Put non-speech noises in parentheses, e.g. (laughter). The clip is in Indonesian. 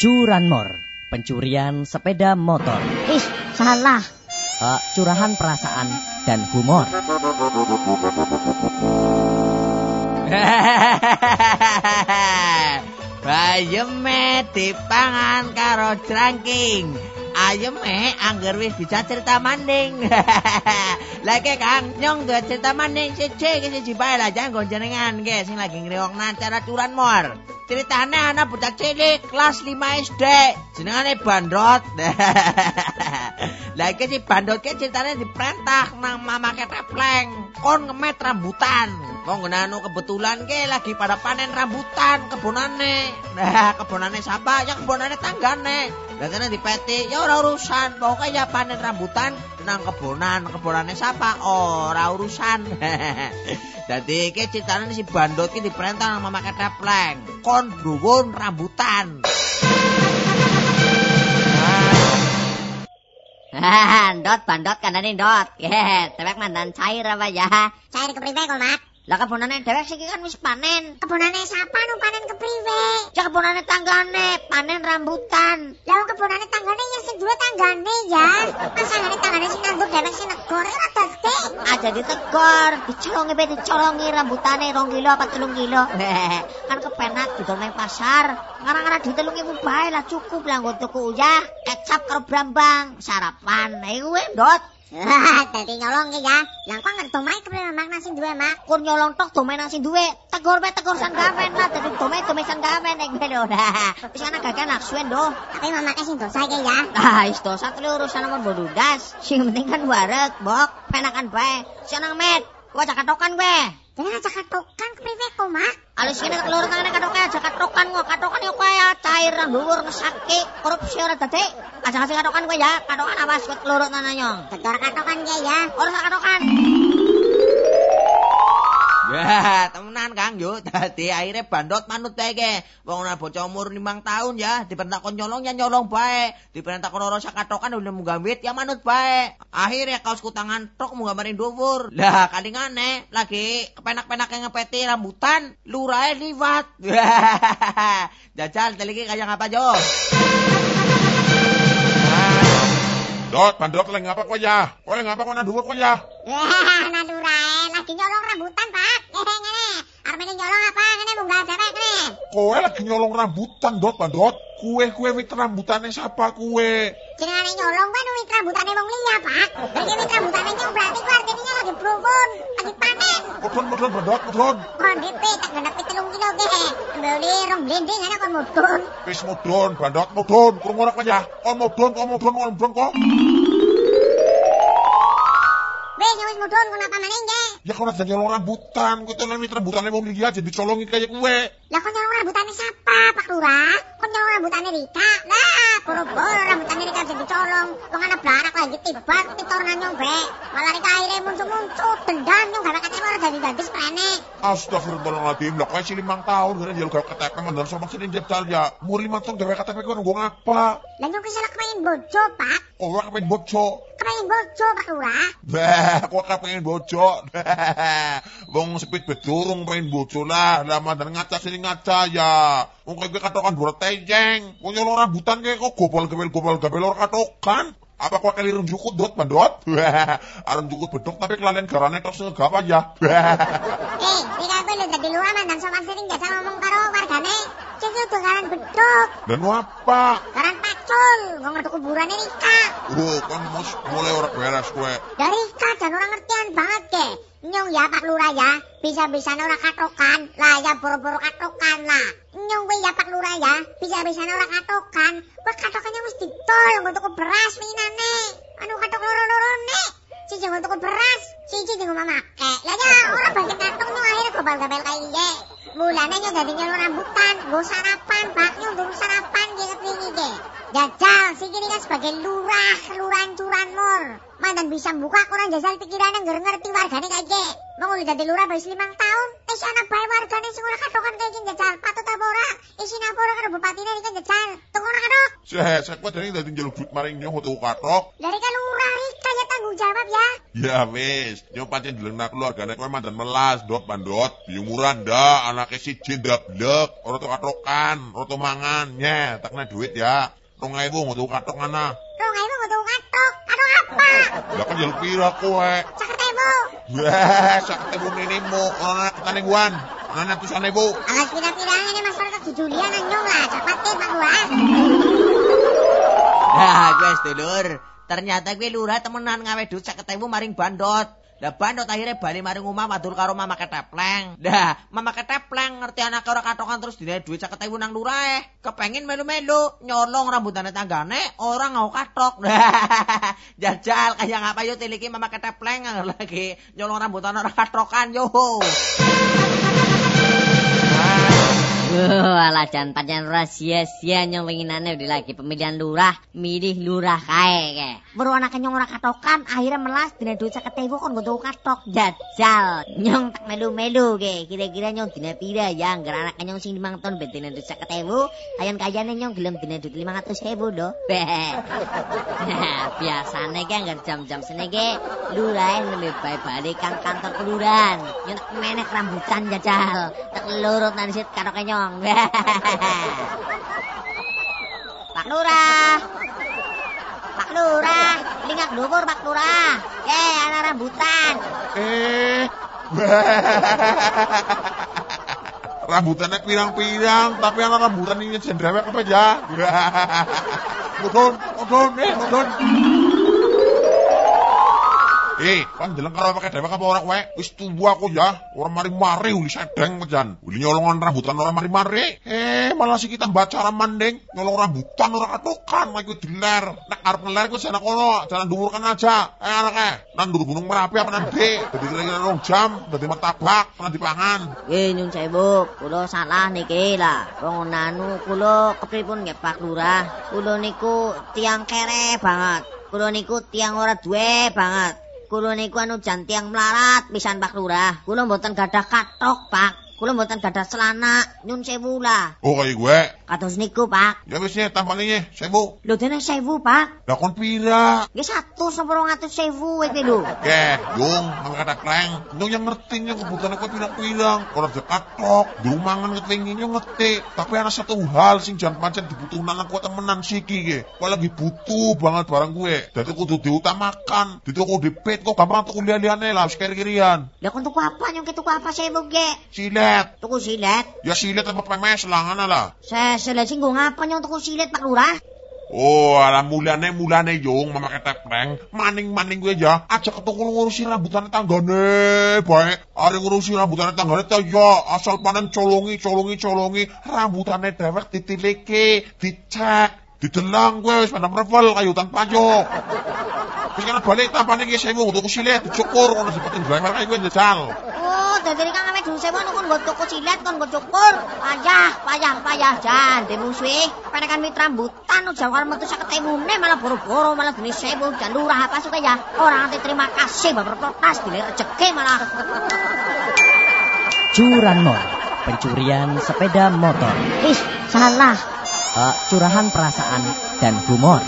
Curanmor, pencurian sepeda motor. Ih, salah. Uh, curahan perasaan dan humor. Bayeme dipangan karo jrangking. Ayeme angger wis bisa cerita maning. (laughs) Lagi Kang nyong ge cerita maning siji ki siji bae lah jangan jenengan ge sing lagi ngriwokna acara curan mor. Ceritane anak budak cilik kelas 5 SD. Jenengane Bandot. Lagi (laughs) si Bandot ki ceritane diperintah nang mamake tepleng kon ngemet rambutan. Wong anu kebetulan ke lagi pada panen rambutan kebunane. Nah, kebunane siapa? Ya kebunane tanggane. Lah kene dipeti, ya ora urusan. Pokoknya ya panen rambutan nang kebunan, kebunane siapa? Ora urusan. (laughs) Dadi iki ceritane si bandot ki diperintah nang mamake tepleng. Kon dhuwur rambutan. (laughs) Dot, bandot kanane dot. Ye, (laughs) tewek mandan cair apa ya? Cair kepriwe kok, Mak? Lah kebunane dhewek siki kan wis panen. Kebunane sapa nu panen kepriwe? Ya kebunane tanggane, panen rambutan. Lah wong kebunane tanggane ya sing duwe tanggane ya. Pasangane tanggane sing nandur dhewek sing negor ora dadi. Aja ditegor, dicolongi be dicolongi rambutane 2 kilo apa 3 kilo. kan kepenak didol nang pasar. Ngarang-ngarang di 3000 bae lah cukup lah nggo tuku uyah, kecap karo brambang, sarapan. Iku ndot. Dadi nyolong ki ya. Lah kok ngerti omahe kepriwe mak nang sing duwe mak? Kur nyolong tok domen nang sing duwe. Tegor be tegor san gawen lah dadi domen domen san gawen nek lho. Wis ana gagan nak suwen do. Tapi mamake sing dosa iki ya. Ah, wis dosa kuwi urusan nomor bodudas. Sing penting kan wareg, bok, penakan bae. Seneng met. Gua cak katokan Jangan aja katokan kepriwe kok mak? Alis kene keloro tangane katokan aja katokan gua. Katokan yo kaya cair nang dhuwur ngesake korupsi ora dadi. Aja kasih katokan gue ya. Katokan awas kuwi keloro tanane Tetor katokan ki ya. Ora sak katokan. Ya, Kang yo. (laughs) Dadi akhirnya bandot manut bae ke. Wong ora bocah umur 5 tahun ya, diperintah kon nyolong ya nyolong bae. Diperintah kon ora sakatokan udah munggah wit ya manut bae. Akhirnya kaos kutangan tok munggah maring dhuwur. Lah kalingane lagi kepenak-penak ngepeti rambutan, lurae liwat. (laughs) Jajal teliki kaya ngapa jo? Dot, bandot lagi ngapa kok ya? Kok lagi ngapa kok nang dhuwur kok ya? Eh, nandurae lagi nyolong rambutan, Pak. (laughs) Kowe lagi nyolong rambutan, Dot, bandot. Kue-kue wit rambutane siapa kue? Jenengane nyolong kan wit rambutane wong liya, Pak. Lagi wit rambutane nyong berarti ku artinya lagi prukun, lagi panen. Mudun, mudun, bandot, mudun. Kon DP tak genepi 3 kilo ge. Mbeli rong blending ana kon mudun. Wis mudun, bandot, mudun. Krungu ora kok ya? Kon mudun, kon mudun, kon mudun kok. Wis wis mudun kon apa ge? Ya kau lagi nyolong rambutan, kau tuh wit rambutane wong liya jadi colongin kayak kue. Lah kon nyolong rambutane siapa, Pak Lurah? Kon nyolong rambutane Rika. Lah, boro-boro rambutane Rika jadi colong. Wong ana blarak lagi tibat pitor nanyong be. Malah Rika akhirnya muncul-muncul dendam nyong gawe katanya ora dadi-dadi sprene. Astagfirullahaladzim, lah kau sih limang tahun, kalian jalan gak KTP mandan sama sini jebtal ya. Umur limang tahun gawe KTP kau nunggu ngapa? Lah nyong ke sana kemain bojo, Pak. Orang kepengen bojo. Kemain bojo, Pak Lurah. Bah, kok kepengen bojo? Wong sepit bedurung pengen bojo lah. Lah mandan ngaca sini ngaca ya. Wong kowe katokan dua tejeng. Wong nyolong rambutan kayak kok gabel orang katokan. Apa kok kali rem jukut dot bandot? Arem jukut bedok tapi kelalen garane tok sing gapa ya. Eh, Rika kowe lho dadi luar mandan sama sering biasa ngomong karo wargane. Sing kudu karan bedok, Dan apa? karan pacul, wong ngerti kuburane Rika. Oh, kan mus mulai orang beres kue. Dari Rika dan orang ngertian banget ke. Nyong ya Pak Lurah ya, bisa-bisa ora katokan, lah ya boro-boro katokan lah. Nyong kuwi ya Pak Lurah ya, bisa-bisa ora katokan, kok katokannya mesti tol, nggo tuku beras winginane. Anu katok loro-lorone. Siji nggo tuku beras, siji dienggo mamake. Lah ya ora bagi katok nyong akhirnya gobal gabel kayak iye. Mulane nyong dadi nyolong rambutan, nggo sarapan, Pak. Nyong turu sarapan. Jajal, sing kene kan sebagai lurah, kelurahan Curanmor. Mantan bisa buka kurang jajal pikiran yang ngerti wargane kayak ge. Mau udah jadi lurah bayi limang tahun, isi anak bayi wargane sing ora katokan kayak gini jajal. Patut apa ora? Isi apa ora karo bupati ini kan jajal. Tunggu ora katok. Saya saya kuat dari dari jalur duit maring nyong untuk katok. Dari kan lurah Rika ya tanggung jawab ya. Ya wis, nyong pancen delengna keluargane kowe mandan melas, dot bandot, biumuran ndak, anake siji ndablek, ora tau katokan, ora tau mangan, nye, tak kena duit ya. 2000 ngono katok ana. Rong ewu ngutuk katok. Katok apa? Lah kan jaluk pira kowe? Caket ewu. Wah, sak ketemu ninimu, ana ketane guan. Ana tusane bu. Alas pira-piranya ini masyarakat jujulian nang nyong lah. Cepatin Pak Lurah. Nah, gue sedulur. Ternyata gue lurah temenan ngawe duit seketewu maring bandot. Lah bandot akhirnya bali maring omah madul karo mama ketepleng. Dah, mama ketepleng ngerti anak ora katokan terus dine duit seketewu nang lurah. Kepengin melu-melu nyolong rambutane tanggane orang ngau katok. (laughs) Jajal kayak ngapa yo tiliki mama ketepleng (laughs) lagi nyolong rambutan orang katokan yo. Wuh, alah jan pancen ora sia-sia nyong winginane udah lagi pemilihan lurah, milih lurah kae ke. Baru anak nyong ora katokan, akhirnya melas dina duit seket ewu kon nggo katok. Jajal, nyong tak melu-melu ke. Kira-kira nyong dina pira ya, ngger anak nyong sing 5 ton ben dina duit seket ewu, ayan kayane nyong gelem dina duit 500 ewu do. Beh. Biasane ke ngger jam-jam sene ke, lurah lebih baik balik kan kantor kelurahan. Nyong tak menek rambutan jajal. Tak lurut nang sit karo nyong. (laughs) Pak Lurah. Pak Lurah, lingak dhuwur Pak Lurah. Eh, ana rambutan. Eh. (laughs) Rambutannya pirang-pirang, tapi ana rambutan ini jendrawek apa ya? (laughs) Mudun, mudun, eh, mudun. Eh, jeleng karo pakai dewek apa ora kowe? Wis tuwa aku ya, ora mari-mari uli sedeng mejan. Uli nyolongan rambutan ora mari-mari. Eh, malah sih kita baca mandeng, nyolong rambutan ora katokan, lagi diler. Nek arep ngeler ku sana kono, jalan dhuwur kan aja. Eh, anake, nang dhuwur Gunung Merapi apa nang Dik? Dadi kira-kira rong jam, dadi martabak, pernah dipangan. Eh, nyun sewu, kula salah niki lah. Wong nanu kula kepripun nggih Pak Lurah. Kula niku tiang kere banget. Kula niku tiang ora duwe banget. Kula niku anu jan tiang melarat pisan Pak Lurah. Kula mboten gadah katok, Pak. Kula mboten gadah celana. Nyun sewu lah. Oh, kayak gue. Kados niku, Pak. Ya wis nih, tampangnya, sewu. Lho dene sewu, Pak. Lah kon pira? Nggih satu sama rong atus sewu iki lho. Oke, yung, sama kata kleng. Yung yang ngerti yung kebutuhan aku pirang-pirang. Kalau ada katok, dumangan ketinggi yung ngerti. Tapi ada satu hal sing jangan pancen dibutuhkan aku temenan siki ke. Kau lagi butuh banget barang gue. Jadi kudu diutamakan. Di toko dipet kok gampang tuku lian-liannya lah, sekir-kirian. Lah kon tuku apa nyong tuku apa sewu ge? Silet. Tuku silet. Ya silet apa pemes lah, ngana lah. Saya silet sing nggo ngapa nyong tuku silet Pak Lurah? Oh, ala mulane mulane yung memakai tepleng. Maning-maning gue ya. Aja ketukul ngurusi rambutan tanggane. Baik, ari ngurusi rambutan tanggane ta ya. Asal panen colongi, colongi, colongi. Rambutane dewek ditiliki, dicek. Didelang gue wis pada mervel kayu tanpa payo. Wis kana balik tampane ki sewu tuku silet dicukur ngono seperti driver kayak gue jajal. Oh, dadi nek ame dulu sewu kon nggo tuku silet kon nggo cukur. Payah, payah, payah jan demusuhe. Penekan mit rambutan ujar karo metu 50 ne malah boro-boro malah dene sewu jan lurah apa suka ya. Ora ngerti terima kasih babar protes dile rejeki malah. Curanmor, pencurian sepeda motor. Ih, salah. Eh, curahan perasaan dan humor.